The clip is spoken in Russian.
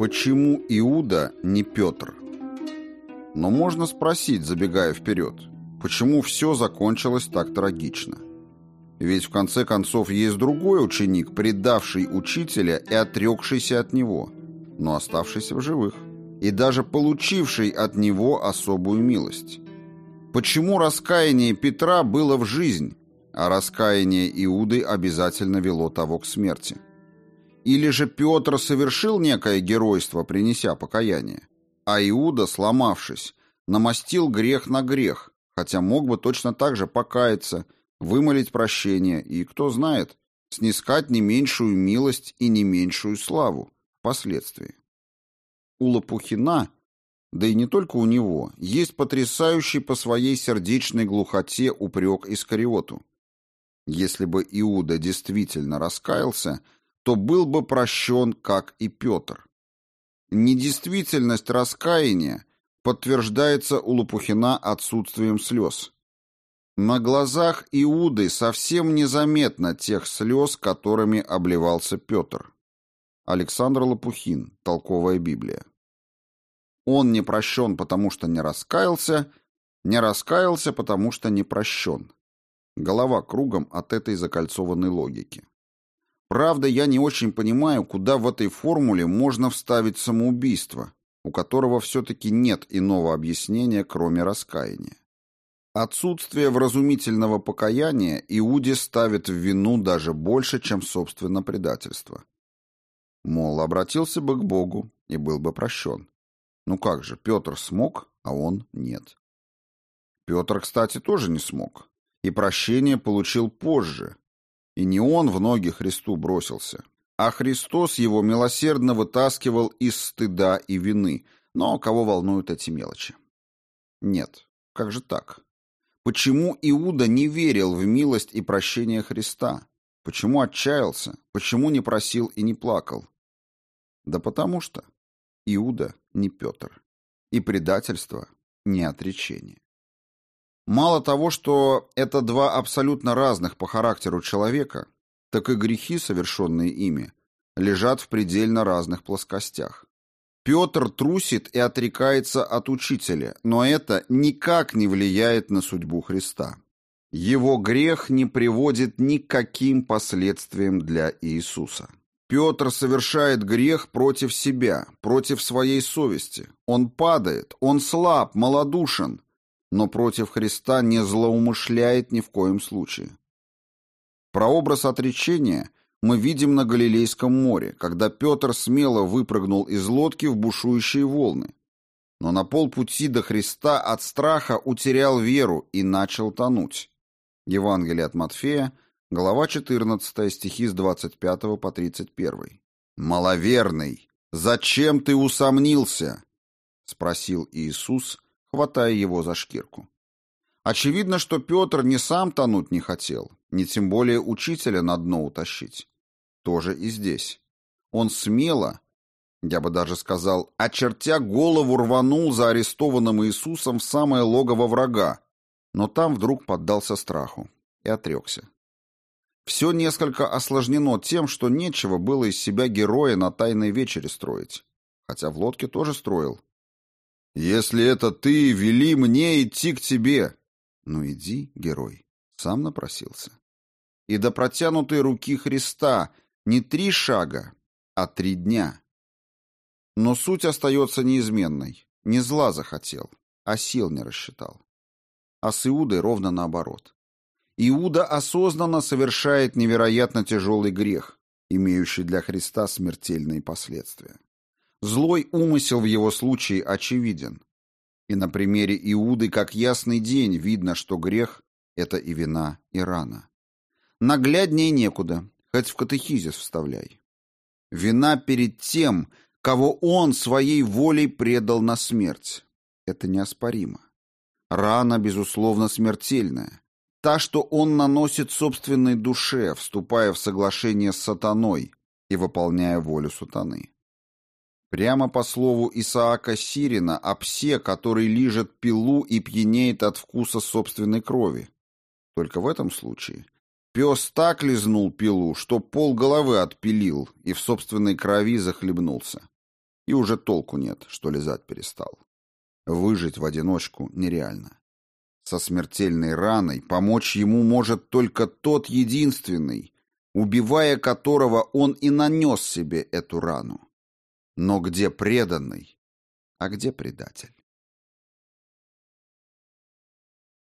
Почему Иуда не Петр? Но можно спросить, забегая вперед, почему все закончилось так трагично? Ведь в конце концов есть другой ученик, предавший учителя и отрекшийся от него, но оставшийся в живых, и даже получивший от него особую милость. Почему раскаяние Петра было в жизнь, а раскаяние Иуды обязательно вело того к смерти? Или же Петр совершил некое геройство, принеся покаяние, а Иуда, сломавшись, намастил грех на грех, хотя мог бы точно так же покаяться – вымолить прощение и, кто знает, снискать не меньшую милость и не меньшую славу впоследствии. У Лопухина, да и не только у него, есть потрясающий по своей сердечной глухоте упрек Искариоту. Если бы Иуда действительно раскаялся, то был бы прощен, как и Петр. Недействительность раскаяния подтверждается у Лопухина отсутствием слез. На глазах Иуды совсем незаметно тех слез, которыми обливался Петр. Александр Лопухин. Толковая Библия. Он не прощен, потому что не раскаялся, не раскаялся, потому что не прощен. Голова кругом от этой закольцованной логики. Правда, я не очень понимаю, куда в этой формуле можно вставить самоубийство, у которого все-таки нет иного объяснения, кроме раскаяния. Отсутствие вразумительного покаяния Иуде ставит в вину даже больше, чем собственно предательство. Мол, обратился бы к Богу и был бы прощен. Ну как же, Петр смог, а он нет. Петр, кстати, тоже не смог. И прощение получил позже. И не он в ноги Христу бросился, а Христос его милосердно вытаскивал из стыда и вины. Но кого волнуют эти мелочи? Нет, как же так? Почему Иуда не верил в милость и прощение Христа? Почему отчаялся? Почему не просил и не плакал? Да потому что Иуда не Петр. И предательство не отречение. Мало того, что это два абсолютно разных по характеру человека, так и грехи, совершенные ими, лежат в предельно разных плоскостях. Петр трусит и отрекается от учителя, но это никак не влияет на судьбу Христа. Его грех не приводит ни к каким последствиям для Иисуса. Петр совершает грех против себя, против своей совести. Он падает, он слаб, малодушен, но против Христа не злоумышляет ни в коем случае. Прообраз отречения мы видим на Галилейском море, когда Петр смело выпрыгнул из лодки в бушующие волны. Но на полпути до Христа от страха утерял веру и начал тонуть. Евангелие от Матфея, глава 14, стихи с 25 по 31. «Маловерный, зачем ты усомнился?» — спросил Иисус, хватая его за шкирку. Очевидно, что Петр не сам тонуть не хотел, не тем более учителя на дно утащить тоже и здесь. Он смело, я бы даже сказал, очертя голову рванул за арестованным Иисусом в самое логово врага, но там вдруг поддался страху и отрекся. Все несколько осложнено тем, что нечего было из себя героя на тайной вечере строить, хотя в лодке тоже строил. «Если это ты, вели мне идти к тебе!» «Ну иди, герой», сам напросился. И до протянутой руки Христа, не три шага, а три дня. Но суть остается неизменной. Не зла захотел, а сил не рассчитал. А с Иудой ровно наоборот. Иуда осознанно совершает невероятно тяжелый грех, имеющий для Христа смертельные последствия. Злой умысел в его случае очевиден. И на примере Иуды как ясный день видно, что грех – это и вина, и рана. Нагляднее некуда, хоть в катехизис вставляй. Вина перед тем, кого он своей волей предал на смерть. Это неоспоримо. Рана, безусловно, смертельная. Та, что он наносит собственной душе, вступая в соглашение с сатаной и выполняя волю сатаны. Прямо по слову Исаака Сирина о псе, который лижет пилу и пьянеет от вкуса собственной крови. Только в этом случае Пес так лизнул пилу, что пол головы отпилил и в собственной крови захлебнулся. и уже толку нет, что лизать перестал. Выжить в одиночку нереально. Со смертельной раной помочь ему может только тот единственный, убивая которого он и нанес себе эту рану. Но где преданный, а где предатель?